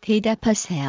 대답하세요.